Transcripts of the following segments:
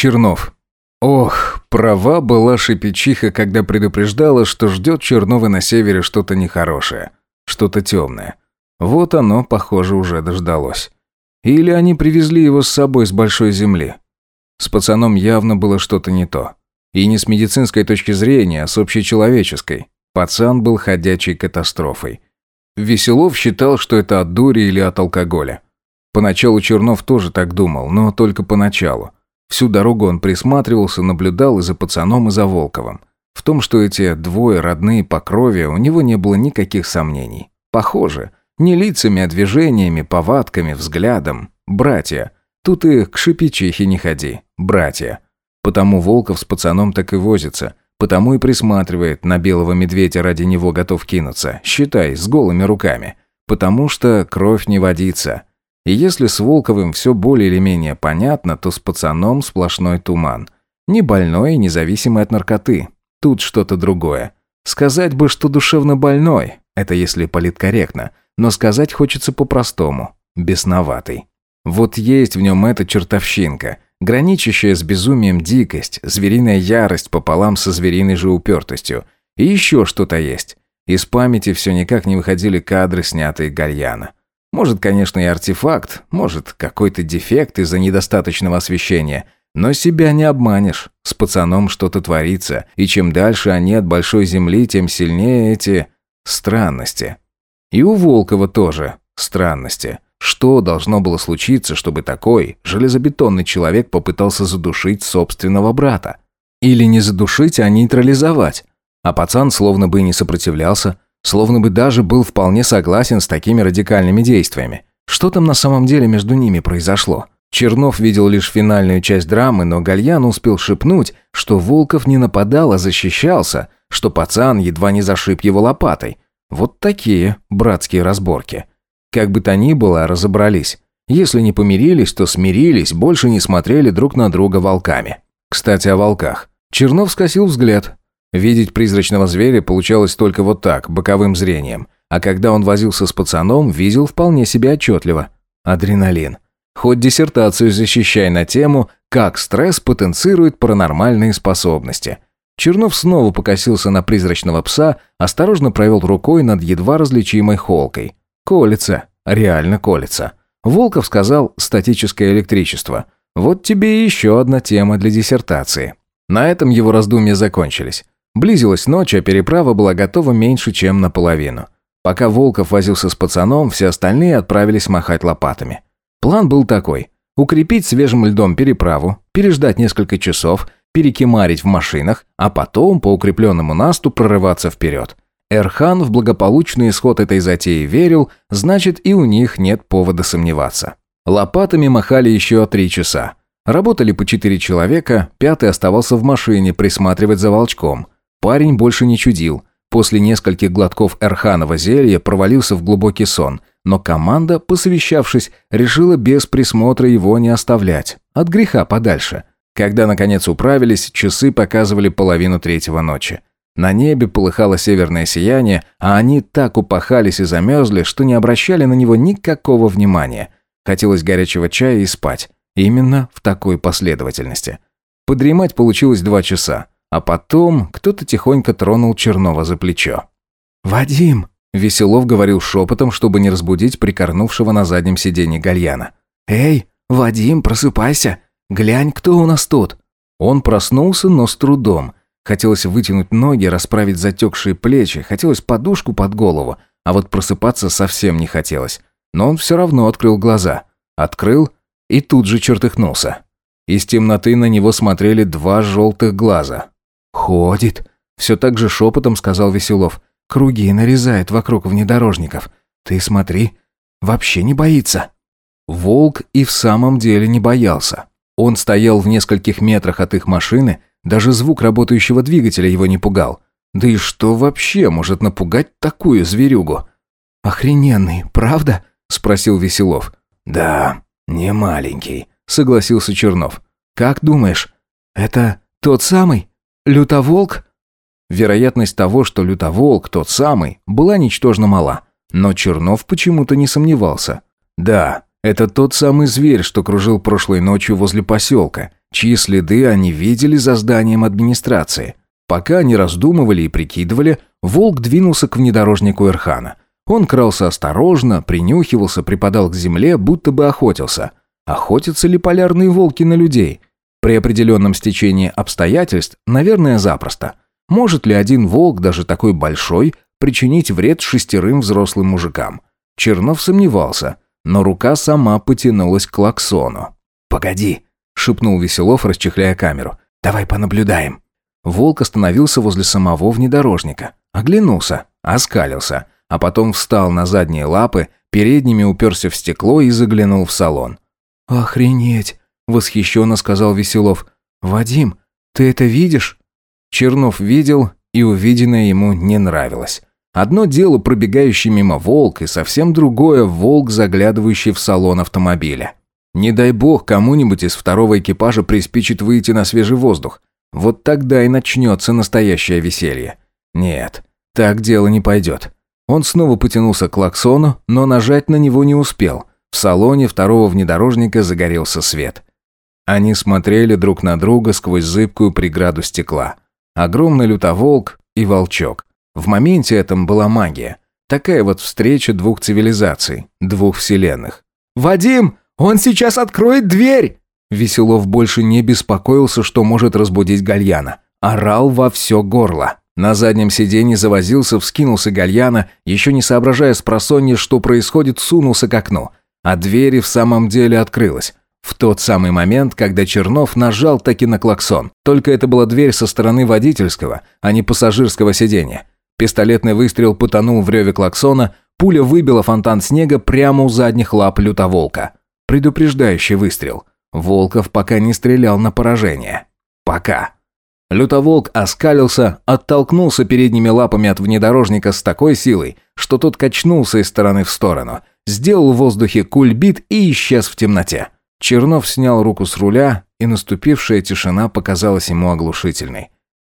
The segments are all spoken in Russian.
Чернов. Ох, права была шипичиха, когда предупреждала, что ждет Чернова на севере что-то нехорошее, что-то темное. Вот оно, похоже, уже дождалось. Или они привезли его с собой с большой земли. С пацаном явно было что-то не то. И не с медицинской точки зрения, а с общечеловеческой. Пацан был ходячей катастрофой. Веселов считал, что это от дури или от алкоголя. Поначалу Чернов тоже так думал, но только поначалу. Всю дорогу он присматривался, наблюдал и за пацаном, и за Волковым. В том, что эти двое родные по крови, у него не было никаких сомнений. Похоже. Не лицами, а движениями, повадками, взглядом. Братья. Тут и к шипичихе не ходи. Братья. Потому Волков с пацаном так и возится. Потому и присматривает, на белого медведя ради него готов кинуться. Считай, с голыми руками. Потому что кровь не водится. И если с Волковым все более или менее понятно, то с пацаном сплошной туман. Не больной и независимый от наркоты. Тут что-то другое. Сказать бы, что душевно больной, это если политкорректно, но сказать хочется по-простому, бесноватый. Вот есть в нем эта чертовщинка, граничащая с безумием дикость, звериная ярость пополам со звериной же упертостью. И еще что-то есть. Из памяти все никак не выходили кадры, снятые Гальяна. Может, конечно, и артефакт, может, какой-то дефект из-за недостаточного освещения. Но себя не обманешь. С пацаном что-то творится, и чем дальше они от большой земли, тем сильнее эти... странности. И у Волкова тоже странности. Что должно было случиться, чтобы такой железобетонный человек попытался задушить собственного брата? Или не задушить, а нейтрализовать? А пацан словно бы и не сопротивлялся, Словно бы даже был вполне согласен с такими радикальными действиями. Что там на самом деле между ними произошло? Чернов видел лишь финальную часть драмы, но Гальян успел шепнуть, что Волков не нападал, а защищался, что пацан едва не зашиб его лопатой. Вот такие братские разборки. Как бы то ни было, разобрались. Если не помирились, то смирились, больше не смотрели друг на друга волками. Кстати, о волках. Чернов скосил взгляд. Видеть призрачного зверя получалось только вот так, боковым зрением. А когда он возился с пацаном, видел вполне себе отчетливо. Адреналин. Хоть диссертацию защищай на тему «Как стресс потенцирует паранормальные способности». Чернов снова покосился на призрачного пса, осторожно провел рукой над едва различимой холкой. «Колется. Реально колется». Волков сказал «статическое электричество». «Вот тебе еще одна тема для диссертации». На этом его раздумья закончились. Близилась ночь, а переправа была готова меньше, чем наполовину. Пока Волков возился с пацаном, все остальные отправились махать лопатами. План был такой. Укрепить свежим льдом переправу, переждать несколько часов, перекимарить в машинах, а потом по укрепленному насту прорываться вперед. Эрхан в благополучный исход этой затеи верил, значит и у них нет повода сомневаться. Лопатами махали еще три часа. Работали по четыре человека, пятый оставался в машине присматривать за волчком – Парень больше не чудил. После нескольких глотков эрханова зелья провалился в глубокий сон, но команда, посовещавшись, решила без присмотра его не оставлять. От греха подальше. Когда, наконец, управились, часы показывали половину третьего ночи. На небе полыхало северное сияние, а они так упахались и замерзли, что не обращали на него никакого внимания. Хотелось горячего чая и спать. Именно в такой последовательности. Подремать получилось два часа. А потом кто-то тихонько тронул Чернова за плечо. «Вадим!» – Веселов говорил шепотом, чтобы не разбудить прикорнувшего на заднем сиденье Гальяна. «Эй, Вадим, просыпайся! Глянь, кто у нас тут!» Он проснулся, но с трудом. Хотелось вытянуть ноги, расправить затекшие плечи, хотелось подушку под голову, а вот просыпаться совсем не хотелось. Но он все равно открыл глаза. Открыл и тут же чертыхнулся. Из темноты на него смотрели два желтых глаза. «Ходит», — все так же шепотом сказал Веселов. «Круги нарезает вокруг внедорожников. Ты смотри, вообще не боится». Волк и в самом деле не боялся. Он стоял в нескольких метрах от их машины, даже звук работающего двигателя его не пугал. Да и что вообще может напугать такую зверюгу? «Охрененный, правда?» – спросил Веселов. «Да, не маленький», – согласился Чернов. «Как думаешь, это тот самый?» «Лютоволк?» Вероятность того, что лютоволк тот самый, была ничтожно мала. Но Чернов почему-то не сомневался. «Да, это тот самый зверь, что кружил прошлой ночью возле поселка, чьи следы они видели за зданием администрации. Пока они раздумывали и прикидывали, волк двинулся к внедорожнику Эрхана. Он крался осторожно, принюхивался, припадал к земле, будто бы охотился. Охотятся ли полярные волки на людей? При определенном стечении обстоятельств, наверное, запросто. Может ли один волк, даже такой большой, причинить вред шестерым взрослым мужикам? Чернов сомневался, но рука сама потянулась к клаксону. «Погоди», — шепнул Веселов, расчехляя камеру. «Давай понаблюдаем». Волк остановился возле самого внедорожника. Оглянулся, оскалился, а потом встал на задние лапы, передними уперся в стекло и заглянул в салон. «Охренеть!» Восхищенно сказал Веселов. «Вадим, ты это видишь?» Чернов видел, и увиденное ему не нравилось. Одно дело пробегающий мимо волк, и совсем другое – волк, заглядывающий в салон автомобиля. Не дай бог, кому-нибудь из второго экипажа приспичит выйти на свежий воздух. Вот тогда и начнется настоящее веселье. Нет, так дело не пойдет. Он снова потянулся к клаксону, но нажать на него не успел. В салоне второго внедорожника загорелся свет – они смотрели друг на друга сквозь зыбкую преграду стекла. Огромный лютоволк и волчок. В моменте этом была магия. Такая вот встреча двух цивилизаций, двух вселенных. «Вадим, он сейчас откроет дверь!» Веселов больше не беспокоился, что может разбудить Гальяна. Орал во все горло. На заднем сиденье завозился, вскинулся Гальяна, еще не соображая с просонья, что происходит, сунулся к окну. А дверь в самом деле открылась. В тот самый момент, когда Чернов нажал таки на клаксон. Только это была дверь со стороны водительского, а не пассажирского сиденья. Пистолетный выстрел потонул в реве клаксона, пуля выбила фонтан снега прямо у задних лап лютоволка. Предупреждающий выстрел. Волков пока не стрелял на поражение. Пока. Лютоволк оскалился, оттолкнулся передними лапами от внедорожника с такой силой, что тот качнулся из стороны в сторону, сделал в воздухе кульбит и исчез в темноте. Чернов снял руку с руля, и наступившая тишина показалась ему оглушительной.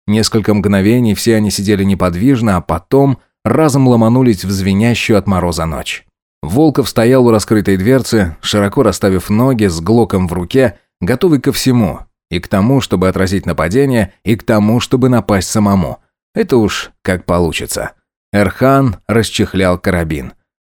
Несколько мгновений все они сидели неподвижно, а потом разом ломанулись в звенящую от мороза ночь. Волков стоял у раскрытой дверцы, широко расставив ноги с глоком в руке, готовый ко всему, и к тому, чтобы отразить нападение, и к тому, чтобы напасть самому. Это уж как получится. Эрхан расчехлял карабин.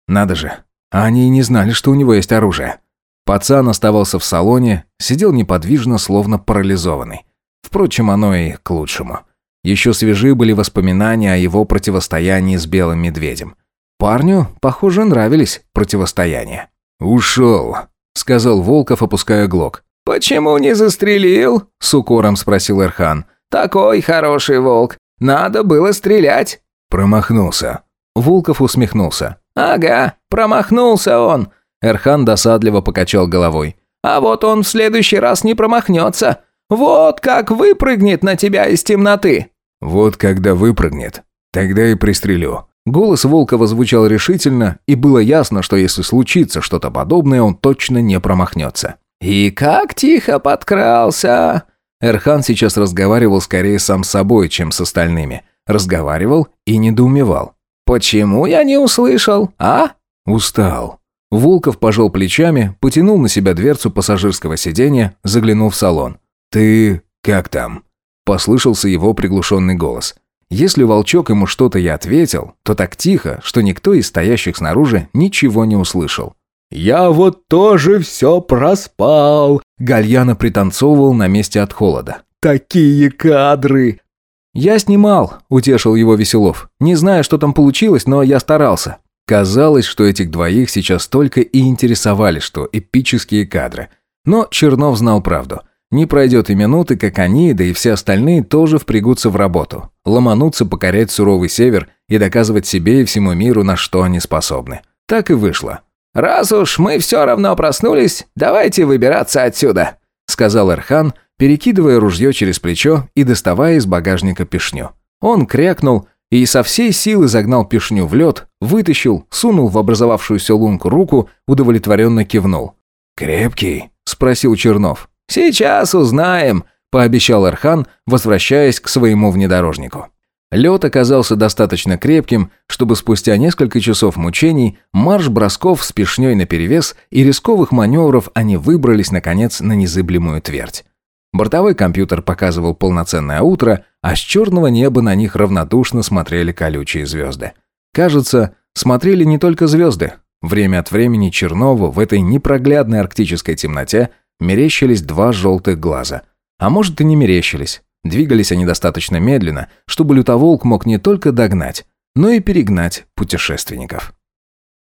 Надо же, а они и не знали, что у него есть оружие. Пацан оставался в салоне, сидел неподвижно, словно парализованный. Впрочем, оно и к лучшему. Еще свежи были воспоминания о его противостоянии с белым медведем. Парню, похоже, нравились противостояния. «Ушел», — сказал Волков, опуская глок. «Почему не застрелил?» — с укором спросил Эрхан. «Такой хороший волк. Надо было стрелять». Промахнулся. Волков усмехнулся. «Ага, промахнулся он. Эрхан досадливо покачал головой. «А вот он в следующий раз не промахнется. Вот как выпрыгнет на тебя из темноты!» «Вот когда выпрыгнет, тогда и пристрелю». Голос Волкова звучал решительно, и было ясно, что если случится что-то подобное, он точно не промахнется. «И как тихо подкрался!» Эрхан сейчас разговаривал скорее сам с собой, чем с остальными. Разговаривал и недоумевал. «Почему я не услышал, а?» «Устал», Волков пожал плечами, потянул на себя дверцу пассажирского сиденья, заглянул в салон. «Ты как там?» – послышался его приглушенный голос. Если волчок ему что-то я ответил, то так тихо, что никто из стоящих снаружи ничего не услышал. «Я вот тоже все проспал!» Гальяна пританцовывал на месте от холода. «Такие кадры!» «Я снимал», – утешил его Веселов. «Не знаю, что там получилось, но я старался». Казалось, что этих двоих сейчас только и интересовали, что эпические кадры. Но Чернов знал правду. Не пройдет и минуты, как они, да и все остальные тоже впрягутся в работу. Ломанутся покорять суровый север и доказывать себе и всему миру, на что они способны. Так и вышло. «Раз уж мы все равно проснулись, давайте выбираться отсюда», сказал Эрхан, перекидывая ружье через плечо и доставая из багажника пешню. Он крякнул, и со всей силы загнал пешню в лед, вытащил, сунул в образовавшуюся лунку руку, удовлетворенно кивнул. «Крепкий?» – спросил Чернов. «Сейчас узнаем», – пообещал Архан, возвращаясь к своему внедорожнику. Лед оказался достаточно крепким, чтобы спустя несколько часов мучений, марш-бросков с пешней наперевес и рисковых маневров они выбрались, наконец, на незыблемую твердь. Бортовой компьютер показывал полноценное утро, а с черного неба на них равнодушно смотрели колючие звезды. Кажется, смотрели не только звезды. Время от времени Чернову в этой непроглядной арктической темноте мерещились два желтых глаза. А может и не мерещились. Двигались они достаточно медленно, чтобы лютоволк мог не только догнать, но и перегнать путешественников.